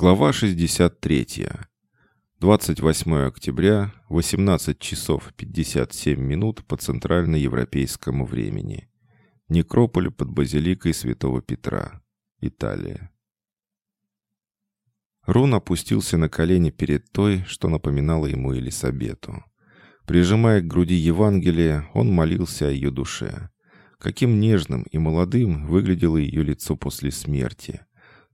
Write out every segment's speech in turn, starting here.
Глава 63. 28 октября, 18 часов 57 минут по центральноевропейскому времени. Некрополь под базиликой Святого Петра. Италия. Рун опустился на колени перед той, что напоминало ему Елисабету. Прижимая к груди Евангелие, он молился о ее душе. Каким нежным и молодым выглядело ее лицо после смерти –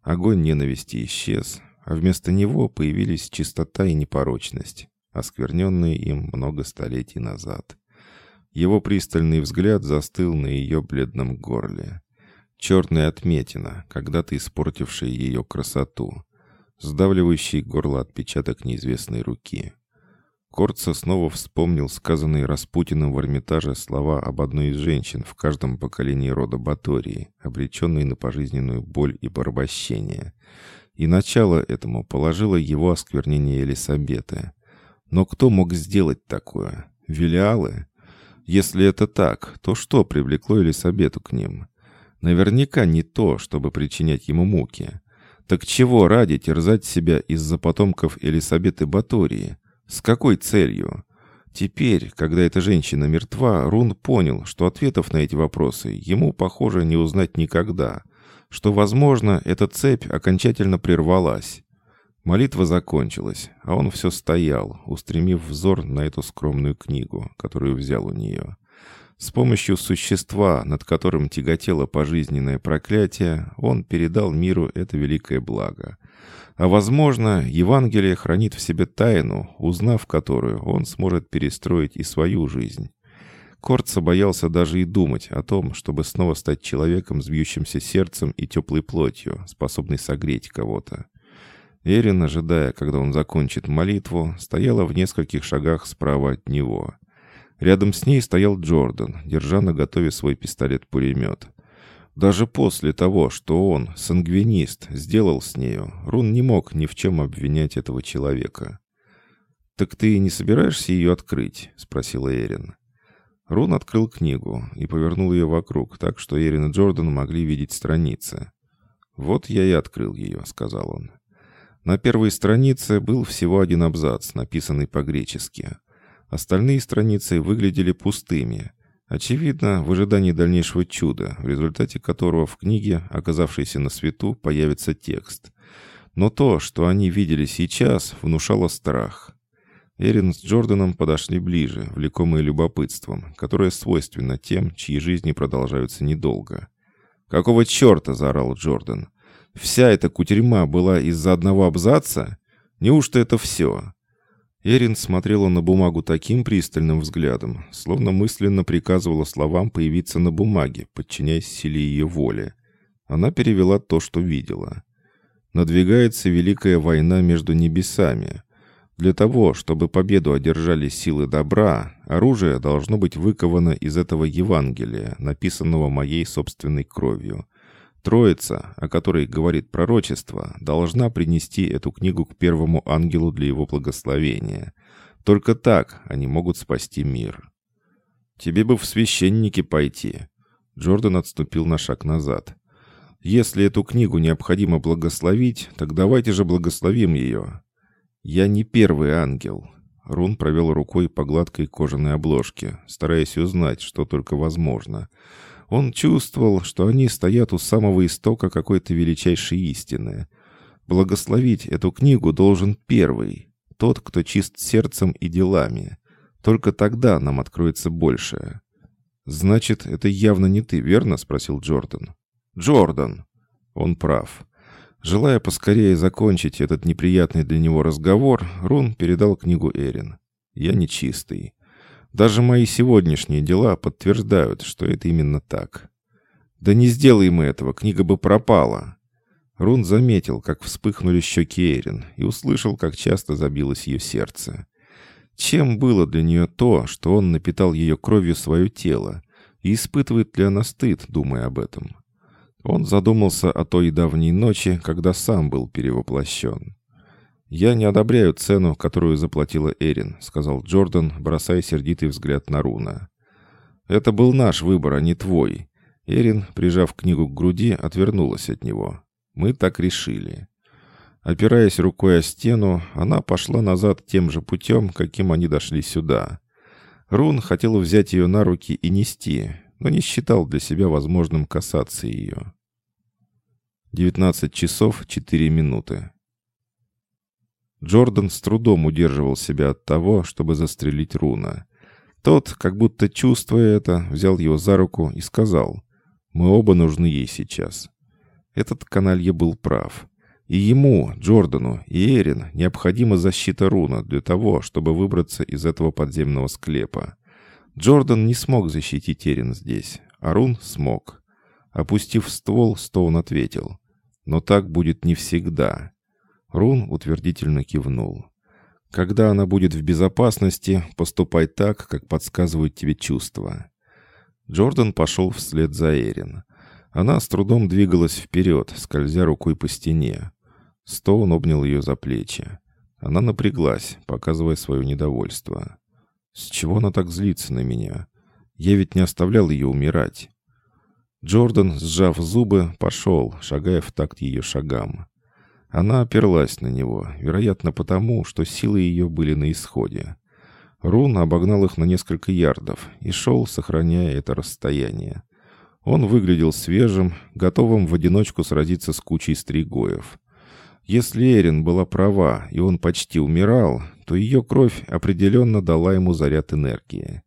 Огонь ненависти исчез, а вместо него появились чистота и непорочность, оскверненные им много столетий назад. Его пристальный взгляд застыл на ее бледном горле. Черная отметина, когда-то испортившая ее красоту, сдавливающий горло отпечаток неизвестной руки. Корца снова вспомнил сказанные Распутиным в Эрмитаже слова об одной из женщин в каждом поколении рода Батории, обреченной на пожизненную боль и порабощение. И начало этому положило его осквернение Елисабеты. Но кто мог сделать такое? Велиалы? Если это так, то что привлекло Елисабету к ним? Наверняка не то, чтобы причинять ему муки. Так чего ради терзать себя из-за потомков Елисабеты Батории? С какой целью? Теперь, когда эта женщина мертва, Рун понял, что ответов на эти вопросы ему, похоже, не узнать никогда, что, возможно, эта цепь окончательно прервалась. Молитва закончилась, а он все стоял, устремив взор на эту скромную книгу, которую взял у нее. С помощью существа, над которым тяготело пожизненное проклятие, он передал миру это великое благо. А возможно, Евангелие хранит в себе тайну, узнав которую, он сможет перестроить и свою жизнь. Корца боялся даже и думать о том, чтобы снова стать человеком с бьющимся сердцем и теплой плотью, способной согреть кого-то. Эрин, ожидая, когда он закончит молитву, стояла в нескольких шагах справа от него. Рядом с ней стоял Джордан, держа на готове свой пистолет-пулемет. Даже после того, что он, сангвинист, сделал с нею, Рун не мог ни в чем обвинять этого человека. «Так ты не собираешься ее открыть?» — спросила Эрин. Рун открыл книгу и повернул ее вокруг, так что Эрин и Джордан могли видеть страницы. «Вот я и открыл ее», — сказал он. На первой странице был всего один абзац, написанный по-гречески. Остальные страницы выглядели пустыми, Очевидно, в ожидании дальнейшего чуда, в результате которого в книге, оказавшейся на свету, появится текст. Но то, что они видели сейчас, внушало страх. Эрин с Джорданом подошли ближе, влекомые любопытством, которое свойственно тем, чьи жизни продолжаются недолго. «Какого черта?» — заорал Джордан. «Вся эта кутерьма была из-за одного абзаца? Неужто это все?» Эрин смотрела на бумагу таким пристальным взглядом, словно мысленно приказывала словам появиться на бумаге, подчиняясь силе ее воли. Она перевела то, что видела. Надвигается великая война между небесами. Для того, чтобы победу одержали силы добра, оружие должно быть выковано из этого Евангелия, написанного моей собственной кровью. Троица, о которой говорит пророчество, должна принести эту книгу к первому ангелу для его благословения. Только так они могут спасти мир. «Тебе бы в священники пойти». Джордан отступил на шаг назад. «Если эту книгу необходимо благословить, так давайте же благословим ее». «Я не первый ангел». Рун провел рукой по гладкой кожаной обложке, стараясь узнать, что только возможно – он чувствовал, что они стоят у самого истока какой-то величайшей истины. Благословить эту книгу должен первый, тот, кто чист сердцем и делами. Только тогда нам откроется большее. «Значит, это явно не ты, верно?» — спросил Джордан. «Джордан!» Он прав. Желая поскорее закончить этот неприятный для него разговор, Рун передал книгу Эрин. «Я нечистый. Даже мои сегодняшние дела подтверждают, что это именно так. Да не сделай мы этого, книга бы пропала. Рун заметил, как вспыхнули щеки Эрин, и услышал, как часто забилось ее сердце. Чем было для нее то, что он напитал ее кровью свое тело, и испытывает ли она стыд, думая об этом? Он задумался о той давней ночи, когда сам был перевоплощен. «Я не одобряю цену, которую заплатила Эрин», — сказал Джордан, бросая сердитый взгляд на Руна. «Это был наш выбор, а не твой». Эрин, прижав книгу к груди, отвернулась от него. «Мы так решили». Опираясь рукой о стену, она пошла назад тем же путем, каким они дошли сюда. Рун хотел взять ее на руки и нести, но не считал для себя возможным касаться ее. 19 часов 4 минуты. Джордан с трудом удерживал себя от того, чтобы застрелить Руна. Тот, как будто чувствуя это, взял его за руку и сказал, «Мы оба нужны ей сейчас». Этот каналье был прав. И ему, Джордану и Эрин необходима защита руна для того, чтобы выбраться из этого подземного склепа. Джордан не смог защитить Эрин здесь, а Рун смог. Опустив ствол, Стоун ответил. «Но так будет не всегда». Рун утвердительно кивнул. «Когда она будет в безопасности, поступай так, как подсказывают тебе чувства». Джордан пошел вслед за Эрин. Она с трудом двигалась вперед, скользя рукой по стене. Стоун обнял ее за плечи. Она напряглась, показывая свое недовольство. «С чего она так злится на меня? Я ведь не оставлял ее умирать». Джордан, сжав зубы, пошел, шагая в такт ее шагам. Она оперлась на него, вероятно потому, что силы ее были на исходе. Рун обогнал их на несколько ярдов и шел, сохраняя это расстояние. Он выглядел свежим, готовым в одиночку сразиться с кучей стригоев. Если Эрин была права, и он почти умирал, то ее кровь определенно дала ему заряд энергии.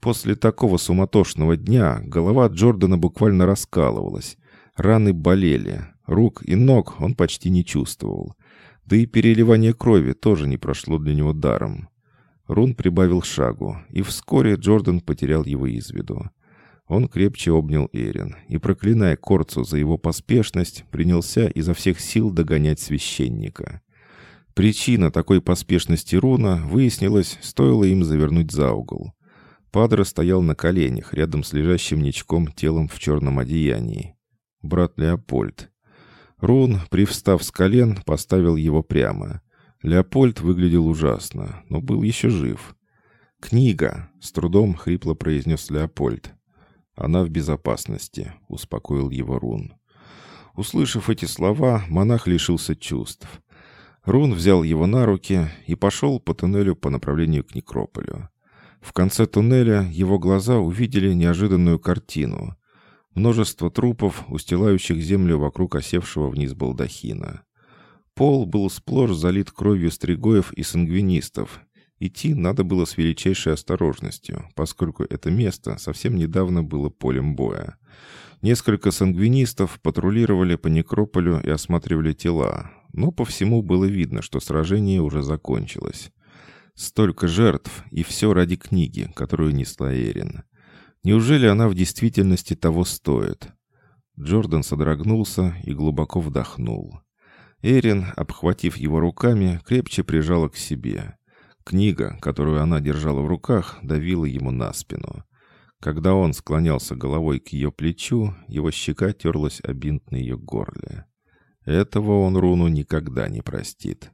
После такого суматошного дня голова Джордана буквально раскалывалась. Раны болели, рук и ног он почти не чувствовал. Да и переливание крови тоже не прошло для него даром. Рун прибавил шагу, и вскоре Джордан потерял его из виду. Он крепче обнял Эрин и, проклиная Корцу за его поспешность, принялся изо всех сил догонять священника. Причина такой поспешности Руна выяснилась, стоило им завернуть за угол. Падре стоял на коленях, рядом с лежащим ничком телом в черном одеянии. Брат Леопольд. Рун, привстав с колен, поставил его прямо. Леопольд выглядел ужасно, но был еще жив. «Книга!» — с трудом хрипло произнес Леопольд. «Она в безопасности», — успокоил его Рун. Услышав эти слова, монах лишился чувств. Рун взял его на руки и пошел по туннелю по направлению к некрополю. В конце туннеля его глаза увидели неожиданную картину. Множество трупов, устилающих землю вокруг осевшего вниз балдахина. Пол был сплошь залит кровью стригоев и сангвинистов, Идти надо было с величайшей осторожностью, поскольку это место совсем недавно было полем боя. Несколько сангвинистов патрулировали по некрополю и осматривали тела, но по всему было видно, что сражение уже закончилось. Столько жертв, и все ради книги, которую несла Эрин. Неужели она в действительности того стоит? Джордан содрогнулся и глубоко вдохнул. Эрин, обхватив его руками, крепче прижала к себе. Книга, которую она держала в руках, давила ему на спину. Когда он склонялся головой к ее плечу, его щека терлась о бинт на ее горле. Этого он Руну никогда не простит.